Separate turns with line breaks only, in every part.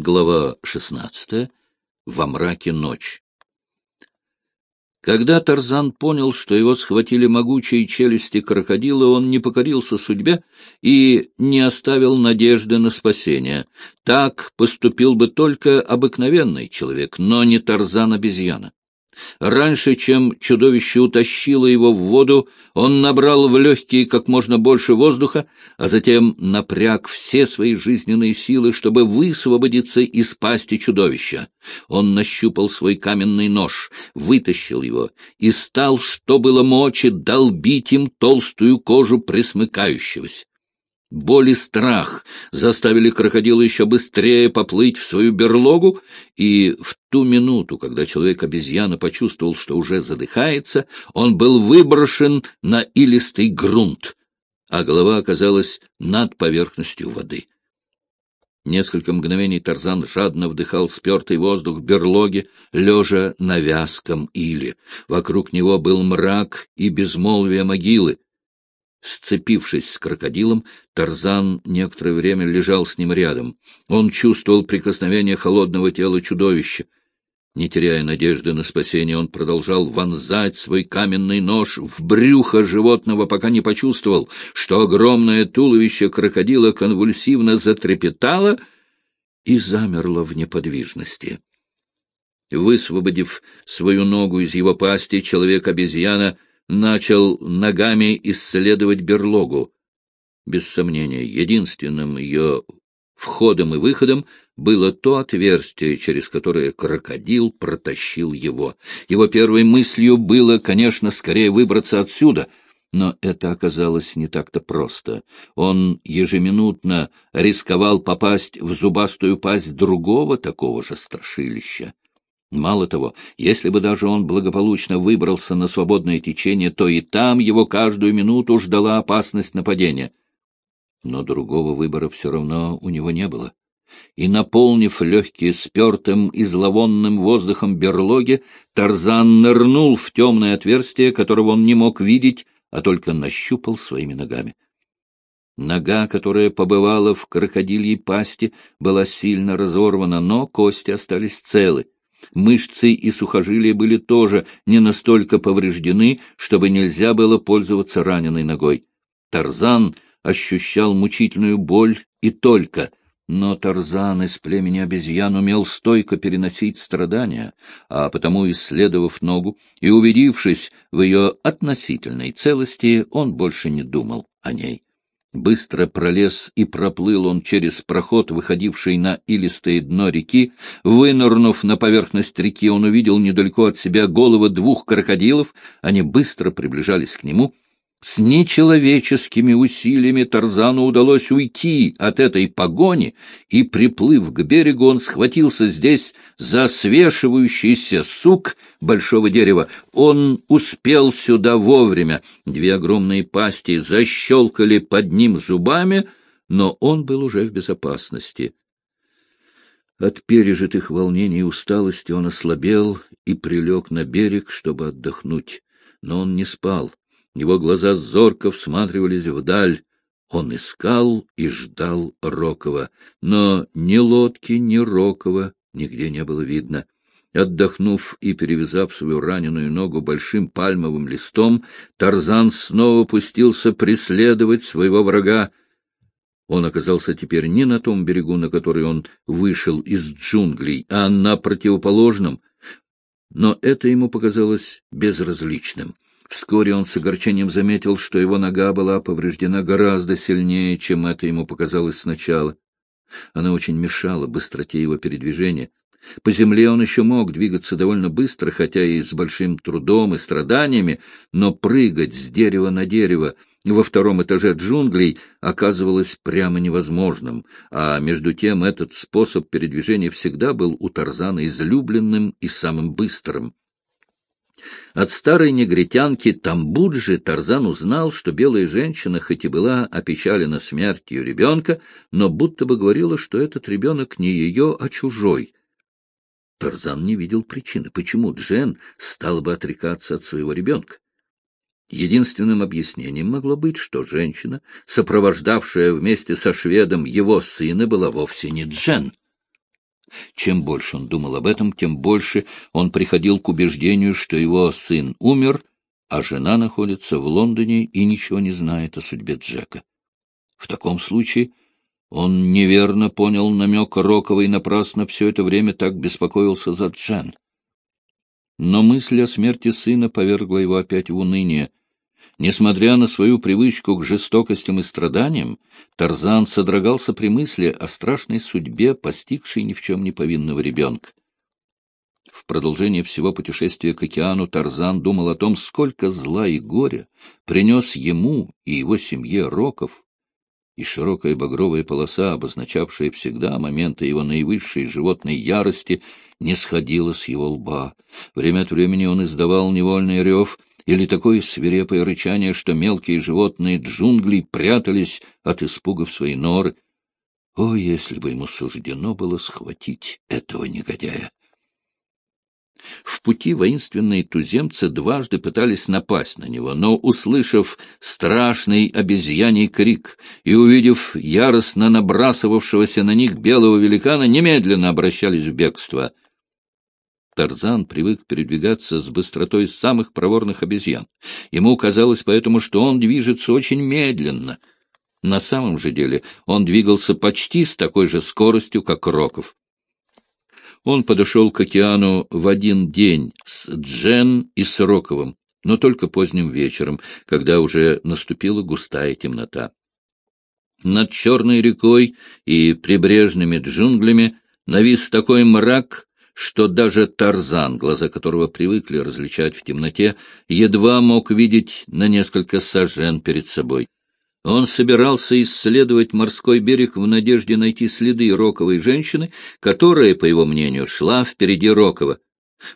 Глава 16. Во мраке ночь. Когда Тарзан понял, что его схватили могучие челюсти крокодила, он не покорился судьбе и не оставил надежды на спасение. Так поступил бы только обыкновенный человек, но не Тарзан-обезьяна. Раньше, чем чудовище утащило его в воду, он набрал в легкие как можно больше воздуха, а затем напряг все свои жизненные силы, чтобы высвободиться из пасти чудовища. Он нащупал свой каменный нож, вытащил его и стал, что было мочи, долбить им толстую кожу присмыкающегося. Боль и страх заставили крокодила еще быстрее поплыть в свою берлогу, и в ту минуту, когда человек-обезьяна почувствовал, что уже задыхается, он был выброшен на илистый грунт, а голова оказалась над поверхностью воды. Несколько мгновений Тарзан жадно вдыхал спертый воздух берлоги, лежа на вязком иле. Вокруг него был мрак и безмолвие могилы. Сцепившись с крокодилом, Тарзан некоторое время лежал с ним рядом. Он чувствовал прикосновение холодного тела чудовища. Не теряя надежды на спасение, он продолжал вонзать свой каменный нож в брюхо животного, пока не почувствовал, что огромное туловище крокодила конвульсивно затрепетало и замерло в неподвижности. Высвободив свою ногу из его пасти, человек-обезьяна — начал ногами исследовать берлогу. Без сомнения, единственным ее входом и выходом было то отверстие, через которое крокодил протащил его. Его первой мыслью было, конечно, скорее выбраться отсюда, но это оказалось не так-то просто. Он ежеминутно рисковал попасть в зубастую пасть другого такого же страшилища. Мало того, если бы даже он благополучно выбрался на свободное течение, то и там его каждую минуту ждала опасность нападения. Но другого выбора все равно у него не было. И, наполнив легкие спертым и зловонным воздухом берлоги, Тарзан нырнул в темное отверстие, которого он не мог видеть, а только нащупал своими ногами. Нога, которая побывала в крокодильей пасти, была сильно разорвана, но кости остались целы. Мышцы и сухожилия были тоже не настолько повреждены, чтобы нельзя было пользоваться раненой ногой. Тарзан ощущал мучительную боль и только, но Тарзан из племени обезьян умел стойко переносить страдания, а потому, исследовав ногу и убедившись в ее относительной целости, он больше не думал о ней. Быстро пролез и проплыл он через проход, выходивший на илистое дно реки. Вынырнув на поверхность реки, он увидел недалеко от себя головы двух крокодилов. Они быстро приближались к нему — с нечеловеческими усилиями Тарзану удалось уйти от этой погони, и, приплыв к берегу, он схватился здесь за свешивающийся сук большого дерева. Он успел сюда вовремя. Две огромные пасти защелкали под ним зубами, но он был уже в безопасности. От пережитых волнений и усталости он ослабел и прилег на берег, чтобы отдохнуть. Но он не спал. Его глаза зорко всматривались вдаль. Он искал и ждал Рокова, но ни лодки, ни Рокова нигде не было видно. Отдохнув и перевязав свою раненую ногу большим пальмовым листом, Тарзан снова пустился преследовать своего врага. Он оказался теперь не на том берегу, на который он вышел из джунглей, а на противоположном, но это ему показалось безразличным. Вскоре он с огорчением заметил, что его нога была повреждена гораздо сильнее, чем это ему показалось сначала. Она очень мешала быстроте его передвижения. По земле он еще мог двигаться довольно быстро, хотя и с большим трудом и страданиями, но прыгать с дерева на дерево во втором этаже джунглей оказывалось прямо невозможным, а между тем этот способ передвижения всегда был у Тарзана излюбленным и самым быстрым. От старой негритянки Тамбуджи Тарзан узнал, что белая женщина, хоть и была опечалена смертью ребенка, но будто бы говорила, что этот ребенок не ее, а чужой. Тарзан не видел причины, почему Джен стала бы отрекаться от своего ребенка. Единственным объяснением могло быть, что женщина, сопровождавшая вместе со шведом его сына, была вовсе не Джен. Чем больше он думал об этом, тем больше он приходил к убеждению, что его сын умер, а жена находится в Лондоне и ничего не знает о судьбе Джека. В таком случае он неверно понял намек Рокова и напрасно все это время так беспокоился за Джен. Но мысль о смерти сына повергла его опять в уныние. Несмотря на свою привычку к жестокостям и страданиям, Тарзан содрогался при мысли о страшной судьбе, постигшей ни в чем не повинного ребенка. В продолжение всего путешествия к океану Тарзан думал о том, сколько зла и горя принес ему и его семье Роков, и широкая багровая полоса, обозначавшая всегда моменты его наивысшей животной ярости, не сходила с его лба. Время от времени он издавал невольный рев или такое свирепое рычание, что мелкие животные джунглей прятались от испуга в свои норы. О, если бы ему суждено было схватить этого негодяя! В пути воинственные туземцы дважды пытались напасть на него, но, услышав страшный обезьяний крик и увидев яростно набрасывавшегося на них белого великана, немедленно обращались в бегство. Тарзан привык передвигаться с быстротой самых проворных обезьян. Ему казалось поэтому, что он движется очень медленно. На самом же деле он двигался почти с такой же скоростью, как Роков. Он подошел к океану в один день с Джен и с Роковым, но только поздним вечером, когда уже наступила густая темнота. Над черной рекой и прибрежными джунглями навис такой мрак, что даже Тарзан, глаза которого привыкли различать в темноте, едва мог видеть на несколько сажен перед собой. Он собирался исследовать морской берег в надежде найти следы роковой женщины, которая, по его мнению, шла впереди Рокова.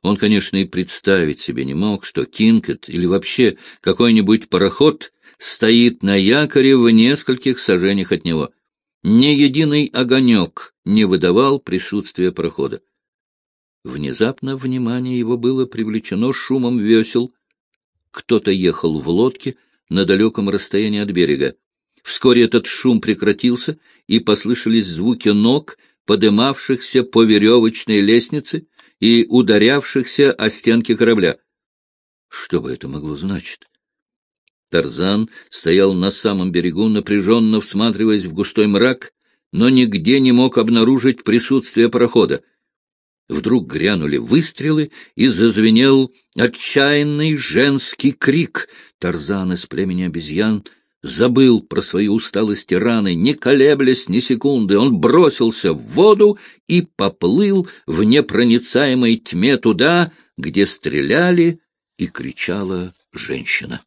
Он, конечно, и представить себе не мог, что Кинкет или вообще какой-нибудь пароход стоит на якоре в нескольких сажениях от него. Ни единый огонек не выдавал присутствия парохода. Внезапно внимание его было привлечено шумом весел. Кто-то ехал в лодке, на далеком расстоянии от берега. Вскоре этот шум прекратился, и послышались звуки ног, подымавшихся по веревочной лестнице и ударявшихся о стенки корабля. Что бы это могло значить? Тарзан стоял на самом берегу, напряженно всматриваясь в густой мрак, но нигде не мог обнаружить присутствие парохода. Вдруг грянули выстрелы, и зазвенел отчаянный женский крик. Тарзан из племени обезьян забыл про свои усталости раны, не колеблясь ни секунды. Он бросился в воду и поплыл в непроницаемой тьме туда, где стреляли и кричала женщина.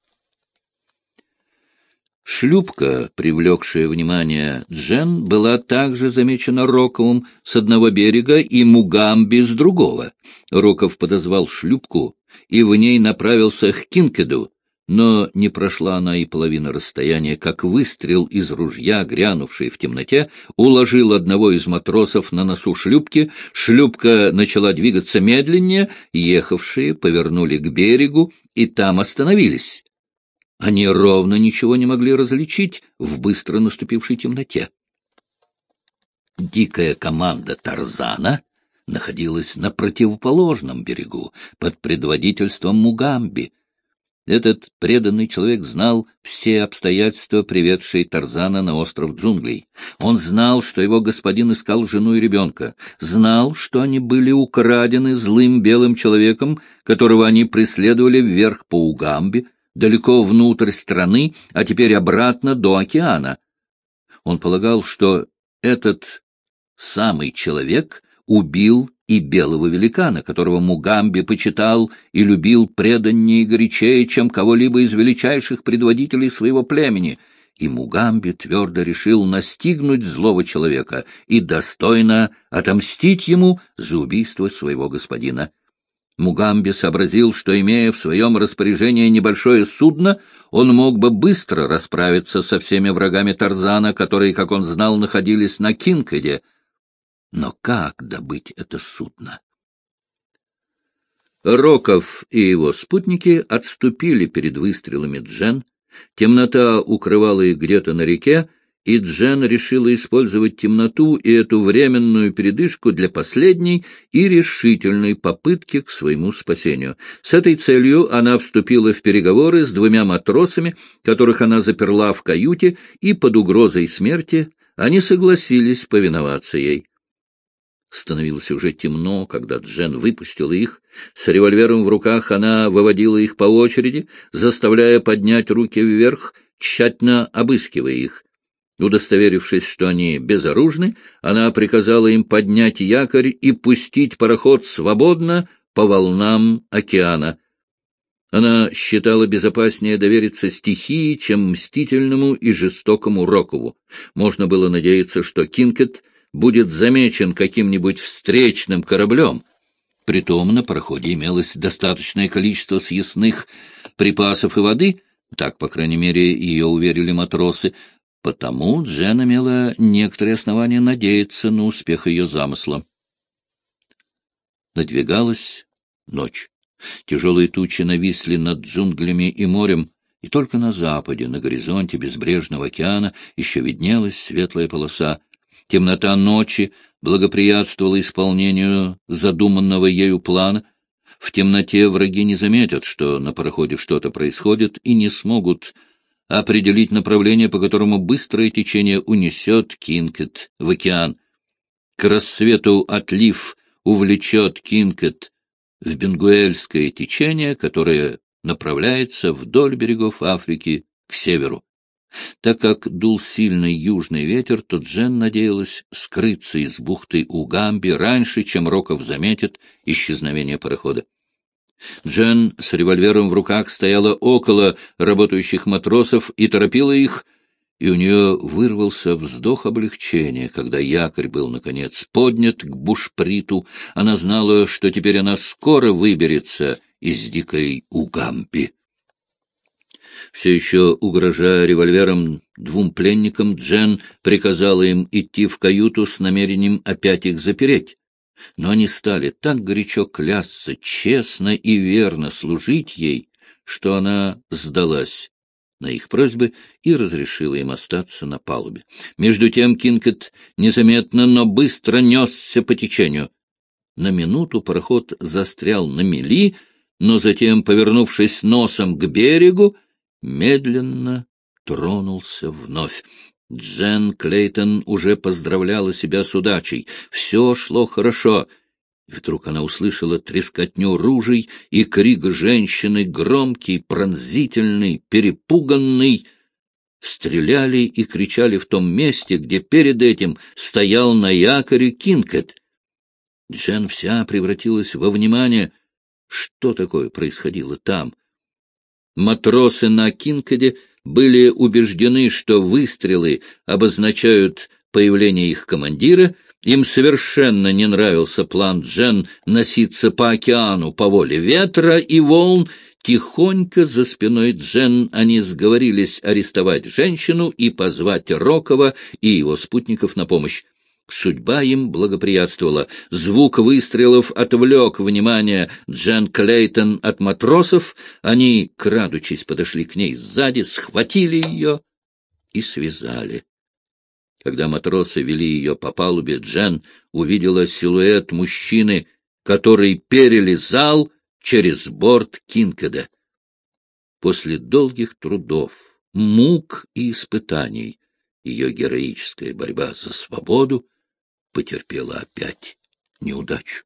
Шлюпка, привлекшая внимание Джен, была также замечена Роковым с одного берега и Мугамби с другого. Роков подозвал шлюпку и в ней направился к Кинкеду, но не прошла она и половины расстояния, как выстрел из ружья, грянувший в темноте, уложил одного из матросов на носу шлюпки, шлюпка начала двигаться медленнее, ехавшие повернули к берегу и там остановились. Они ровно ничего не могли различить в быстро наступившей темноте. Дикая команда Тарзана находилась на противоположном берегу, под предводительством Мугамби. Этот преданный человек знал все обстоятельства, приведшие Тарзана на остров джунглей. Он знал, что его господин искал жену и ребенка, знал, что они были украдены злым белым человеком, которого они преследовали вверх по Угамбе, далеко внутрь страны, а теперь обратно до океана. Он полагал, что этот самый человек убил и белого великана, которого Мугамби почитал и любил преданнее и горячее, чем кого-либо из величайших предводителей своего племени, и Мугамби твердо решил настигнуть злого человека и достойно отомстить ему за убийство своего господина. Мугамби сообразил, что, имея в своем распоряжении небольшое судно, он мог бы быстро расправиться со всеми врагами Тарзана, которые, как он знал, находились на Кинкаде. Но как добыть это судно? Роков и его спутники отступили перед выстрелами Джен. Темнота укрывала их где-то на реке, и Джен решила использовать темноту и эту временную передышку для последней и решительной попытки к своему спасению. С этой целью она вступила в переговоры с двумя матросами, которых она заперла в каюте, и под угрозой смерти они согласились повиноваться ей. Становилось уже темно, когда Джен выпустила их. С револьвером в руках она выводила их по очереди, заставляя поднять руки вверх, тщательно обыскивая их. Удостоверившись, что они безоружны, она приказала им поднять якорь и пустить пароход свободно по волнам океана. Она считала безопаснее довериться стихии, чем мстительному и жестокому Рокову. Можно было надеяться, что Кинкет будет замечен каким-нибудь встречным кораблем. Притом на пароходе имелось достаточное количество съестных припасов и воды, так, по крайней мере, ее уверили матросы, Потому Джен имела некоторые основания надеяться на успех ее замысла. Надвигалась ночь. Тяжелые тучи нависли над джунглями и морем, и только на западе, на горизонте безбрежного океана, еще виднелась светлая полоса. Темнота ночи благоприятствовала исполнению задуманного ею плана. В темноте враги не заметят, что на пароходе что-то происходит, и не смогут определить направление, по которому быстрое течение унесет Кинкет в океан. К рассвету отлив увлечет Кинкет в бенгуэльское течение, которое направляется вдоль берегов Африки к северу. Так как дул сильный южный ветер, то Джен надеялась скрыться из бухты Угамби раньше, чем Роков заметит исчезновение парохода. Джен с револьвером в руках стояла около работающих матросов и торопила их, и у нее вырвался вздох облегчения, когда якорь был, наконец, поднят к бушприту. Она знала, что теперь она скоро выберется из дикой Угамби. Все еще угрожая револьвером двум пленникам, Джен приказала им идти в каюту с намерением опять их запереть но они стали так горячо клясться, честно и верно служить ей, что она сдалась на их просьбы и разрешила им остаться на палубе. Между тем Кинкет незаметно, но быстро несся по течению. На минуту пароход застрял на мели, но затем, повернувшись носом к берегу, медленно тронулся вновь. Джен Клейтон уже поздравляла себя с удачей. Все шло хорошо. И вдруг она услышала трескотню ружей и крик женщины, громкий, пронзительный, перепуганный. Стреляли и кричали в том месте, где перед этим стоял на якоре Кинкет. Джен вся превратилась во внимание. Что такое происходило там? Матросы на Кинкеде — были убеждены, что выстрелы обозначают появление их командира, им совершенно не нравился план Джен носиться по океану по воле ветра и волн. Тихонько за спиной Джен они сговорились арестовать женщину и позвать Рокова и его спутников на помощь. Судьба им благоприятствовала. Звук выстрелов отвлек внимание Джен Клейтон от матросов. Они, крадучись, подошли к ней сзади, схватили ее и связали. Когда матросы вели ее по палубе, Джен увидела силуэт мужчины, который перелезал через борт Кинкеда. После долгих трудов, мук и испытаний ее героическая борьба за свободу потерпела опять неудачу.